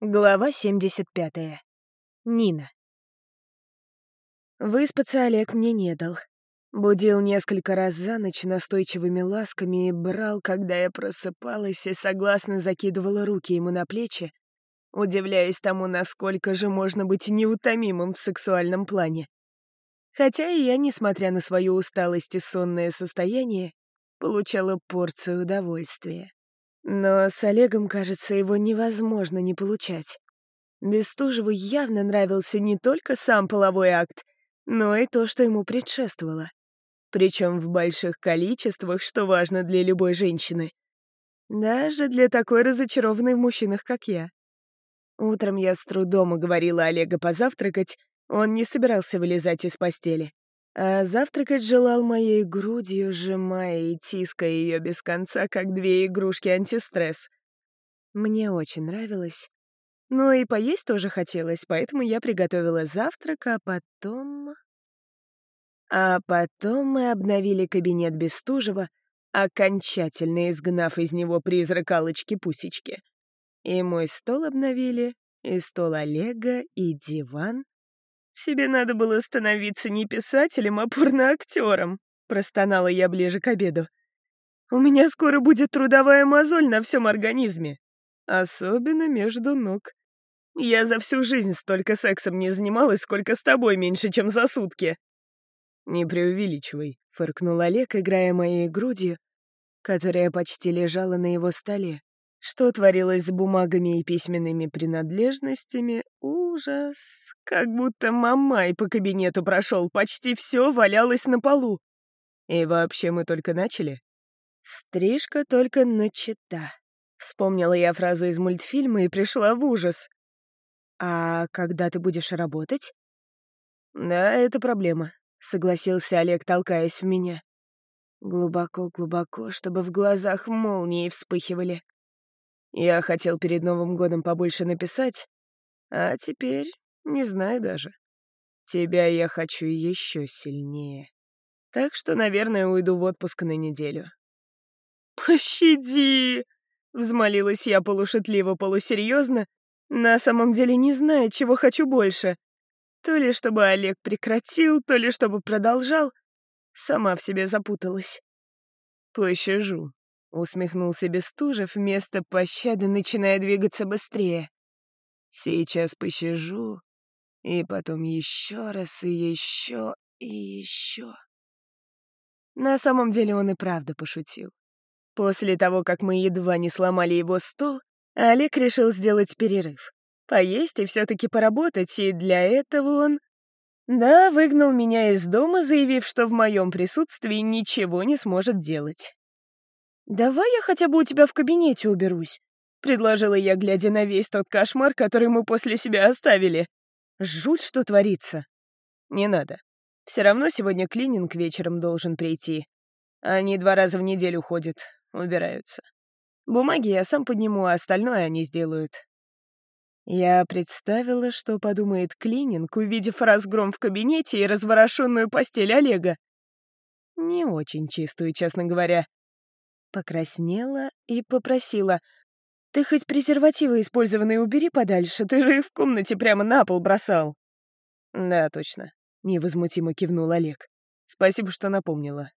Глава 75. Нина. Выспаться Олег мне не дал. Будил несколько раз за ночь настойчивыми ласками и брал, когда я просыпалась и согласно закидывала руки ему на плечи, удивляясь тому, насколько же можно быть неутомимым в сексуальном плане. Хотя и я, несмотря на свою усталость и сонное состояние, получала порцию удовольствия. Но с Олегом, кажется, его невозможно не получать. Бестужеву явно нравился не только сам половой акт, но и то, что ему предшествовало. Причем в больших количествах, что важно для любой женщины. Даже для такой разочарованной в мужчинах, как я. Утром я с трудом уговорила Олега позавтракать, он не собирался вылезать из постели а завтракать желал моей грудью, сжимая и тиская ее без конца, как две игрушки антистресс. Мне очень нравилось. Но и поесть тоже хотелось, поэтому я приготовила завтрак, а потом... А потом мы обновили кабинет Бестужева, окончательно изгнав из него призрак Алочки-Пусечки. И мой стол обновили, и стол Олега, и диван, «Тебе надо было становиться не писателем, а порноактером», — простонала я ближе к обеду. «У меня скоро будет трудовая мозоль на всем организме, особенно между ног. Я за всю жизнь столько сексом не занималась, сколько с тобой меньше, чем за сутки». «Не преувеличивай», — фыркнул Олег, играя моей грудью, которая почти лежала на его столе. Что творилось с бумагами и письменными принадлежностями? Ужас. Как будто мамай по кабинету прошел, почти все валялось на полу. И вообще мы только начали. Стрижка только начата. Вспомнила я фразу из мультфильма и пришла в ужас. «А когда ты будешь работать?» «Да, это проблема», — согласился Олег, толкаясь в меня. Глубоко-глубоко, чтобы в глазах молнии вспыхивали. Я хотел перед Новым годом побольше написать, а теперь не знаю даже. Тебя я хочу еще сильнее. Так что, наверное, уйду в отпуск на неделю. «Пощади!» — взмолилась я полушутливо, полусерьезно, на самом деле не зная, чего хочу больше. То ли чтобы Олег прекратил, то ли чтобы продолжал. Сама в себе запуталась. «Пощажу», — усмехнулся Бестужев, вместо пощады начиная двигаться быстрее. «Сейчас пощажу, и потом еще раз, и еще, и еще». На самом деле он и правда пошутил. После того, как мы едва не сломали его стол, Олег решил сделать перерыв. Поесть и все-таки поработать, и для этого он... Да, выгнал меня из дома, заявив, что в моем присутствии ничего не сможет делать. «Давай я хотя бы у тебя в кабинете уберусь», — предложила я, глядя на весь тот кошмар, который мы после себя оставили. Жуть, что творится. Не надо. Все равно сегодня клининг вечером должен прийти. Они два раза в неделю ходят, убираются. Бумаги я сам подниму, а остальное они сделают. Я представила, что подумает клининг, увидев разгром в кабинете и разворошенную постель Олега. Не очень чистую, честно говоря покраснела и попросила. «Ты хоть презервативы использованные убери подальше, ты же их в комнате прямо на пол бросал». «Да, точно», — невозмутимо кивнул Олег. «Спасибо, что напомнила.